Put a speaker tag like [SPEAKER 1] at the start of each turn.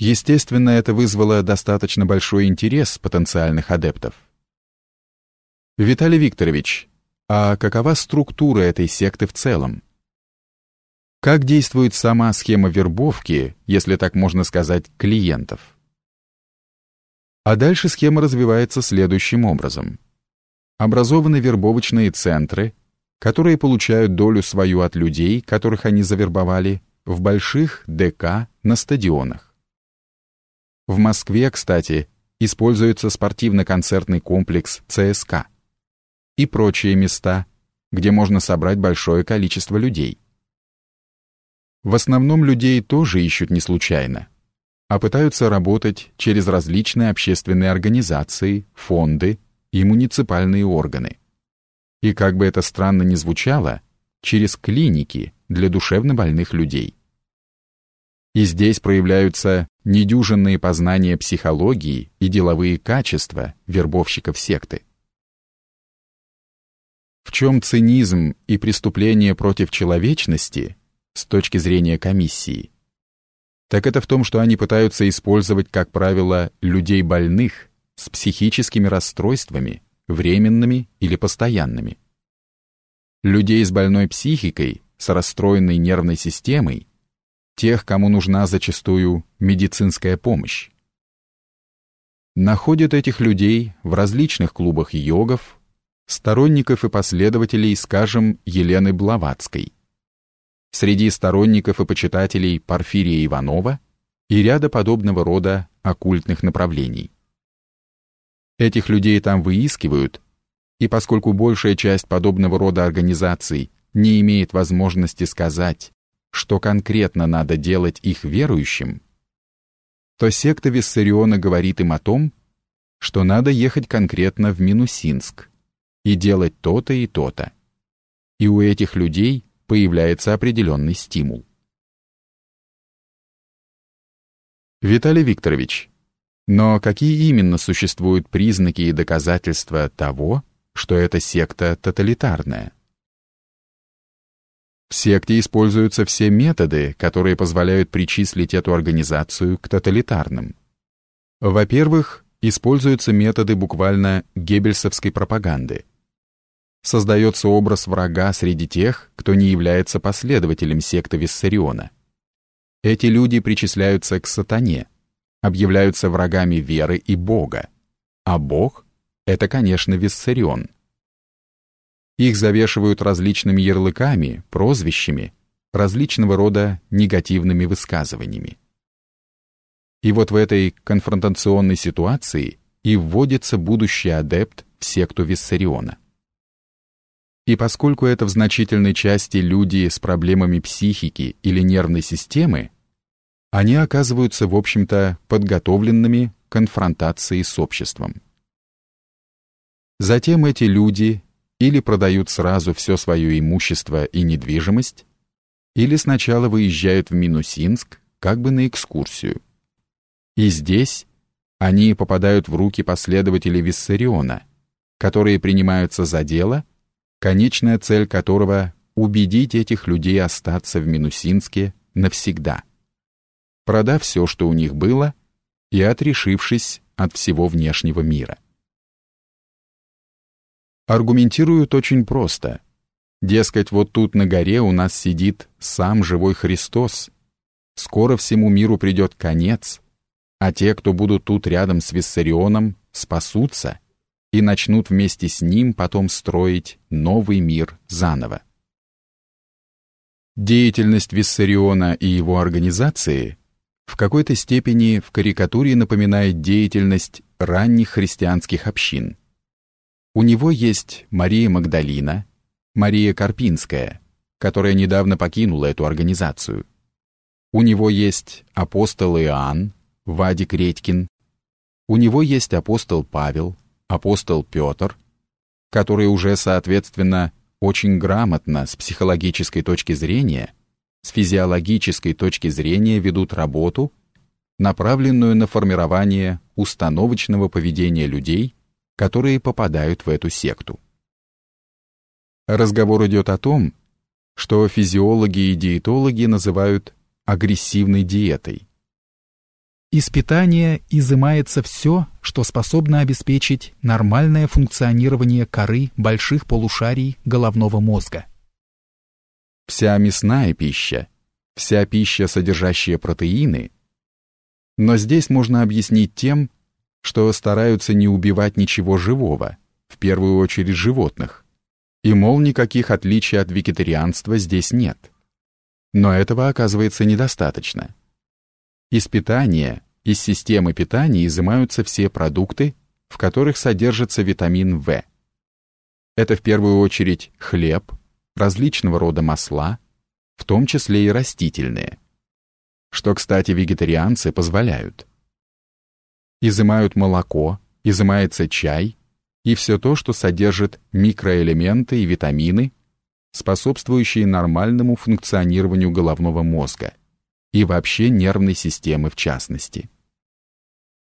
[SPEAKER 1] Естественно, это вызвало достаточно большой интерес потенциальных адептов. Виталий Викторович, а какова структура этой секты в целом? Как действует сама схема вербовки, если так можно сказать, клиентов? А дальше схема развивается следующим образом. Образованы вербовочные центры, которые получают долю свою от людей, которых они завербовали, в больших ДК на стадионах. В Москве, кстати, используется спортивно-концертный комплекс ЦСК и прочие места, где можно собрать большое количество людей. В основном людей тоже ищут не случайно, а пытаются работать через различные общественные организации, фонды и муниципальные органы. И как бы это странно ни звучало, через клиники для душевнобольных людей. И здесь проявляются недюжинные познания психологии и деловые качества вербовщиков секты. В чем цинизм и преступление против человечности с точки зрения комиссии, так это в том, что они пытаются использовать, как правило, людей больных с психическими расстройствами, временными или постоянными. Людей с больной психикой, с расстроенной нервной системой, тех, кому нужна зачастую медицинская помощь. Находят этих людей в различных клубах йогов, сторонников и последователей, скажем, Елены Блаватской – среди сторонников и почитателей Порфирия Иванова и ряда подобного рода оккультных направлений. Этих людей там выискивают, и поскольку большая часть подобного рода организаций не имеет возможности сказать, что конкретно надо делать их верующим, то секта Виссариона говорит им о том, что надо ехать конкретно в Минусинск и делать то-то и то-то. И у этих людей появляется определенный стимул. Виталий Викторович, но какие именно существуют признаки и доказательства того, что эта секта тоталитарная? В секте используются все методы, которые позволяют причислить эту организацию к тоталитарным. Во-первых, используются методы буквально геббельсовской пропаганды – создается образ врага среди тех, кто не является последователем секты Виссариона. Эти люди причисляются к сатане, объявляются врагами веры и Бога, а Бог — это, конечно, Виссарион. Их завешивают различными ярлыками, прозвищами, различного рода негативными высказываниями. И вот в этой конфронтационной ситуации и вводится будущий адепт в секту Виссариона. И поскольку это в значительной части люди с проблемами психики или нервной системы, они оказываются, в общем-то, подготовленными к конфронтации с обществом. Затем эти люди или продают сразу все свое имущество и недвижимость, или сначала выезжают в Минусинск как бы на экскурсию. И здесь они попадают в руки последователей Виссариона, которые принимаются за дело конечная цель которого — убедить этих людей остаться в Минусинске навсегда, продав все, что у них было, и отрешившись от всего внешнего мира. Аргументируют очень просто. Дескать, вот тут на горе у нас сидит сам живой Христос. Скоро всему миру придет конец, а те, кто будут тут рядом с Виссарионом, спасутся — и начнут вместе с ним потом строить новый мир заново. Деятельность Виссариона и его организации в какой-то степени в карикатуре напоминает деятельность ранних христианских общин. У него есть Мария Магдалина, Мария Карпинская, которая недавно покинула эту организацию. У него есть апостол Иоанн, Вадик Редькин. У него есть апостол Павел, апостол Петр, который уже, соответственно, очень грамотно с психологической точки зрения, с физиологической точки зрения ведут работу, направленную на формирование установочного поведения людей, которые попадают в эту секту. Разговор идет о том, что физиологи и диетологи называют агрессивной диетой.
[SPEAKER 2] Из питания изымается все, что способно обеспечить нормальное функционирование коры больших полушарий головного мозга.
[SPEAKER 1] Вся мясная пища, вся пища, содержащая протеины, но здесь можно объяснить тем, что стараются не убивать ничего живого, в первую очередь животных, и, мол, никаких отличий от вегетарианства здесь нет. Но этого оказывается недостаточно. Из питания, из системы питания изымаются все продукты, в которых содержится витамин В. Это в первую очередь хлеб, различного рода масла, в том числе и растительные, что, кстати, вегетарианцы позволяют. Изымают молоко, изымается чай и все то, что содержит микроэлементы и витамины, способствующие нормальному функционированию головного мозга и вообще нервной системы в частности.